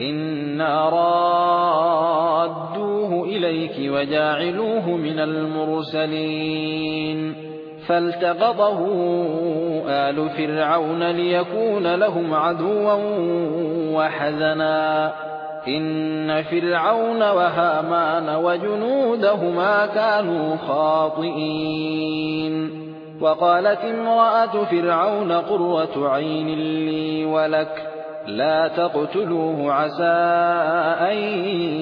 إنا رادوه إليك وجاعلوه من المرسلين فالتقطه آل فرعون ليكون لهم عدوا وحزنا إن فرعون وهامان وجنودهما كانوا خاطئين وقالت امرأة فرعون قرة عين لي ولك لا تقتلوه عسى أن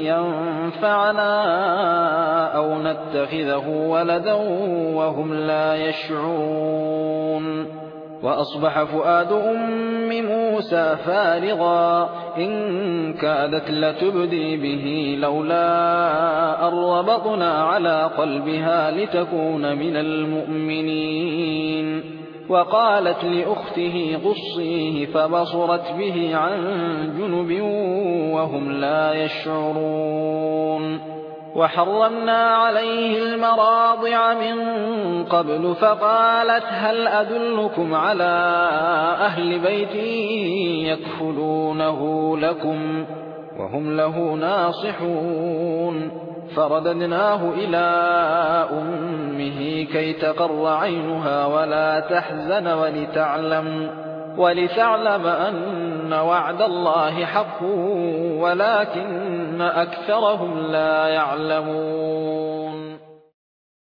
ينفعنا أو نتخذه ولدا وهم لا يشعرون. وأصبح فؤاد أم موسى فارغا إن كادت لتبدي به لولا أن ربطنا على قلبها لتكون من المؤمنين. وقالت لأخته قصيه فبصرت به عن جنب وهم لا يشعرون. وحرمنا عليه المراضع من قبل فقالت هل أدلكم على أهل بيت يكفلونه لكم وهم له ناصحون. فرددناه إلى كي تقر عينها ولا تحزن ولتعلم ولتعلم أن وعد الله حق ولكن أكثرهم لا يعلمون.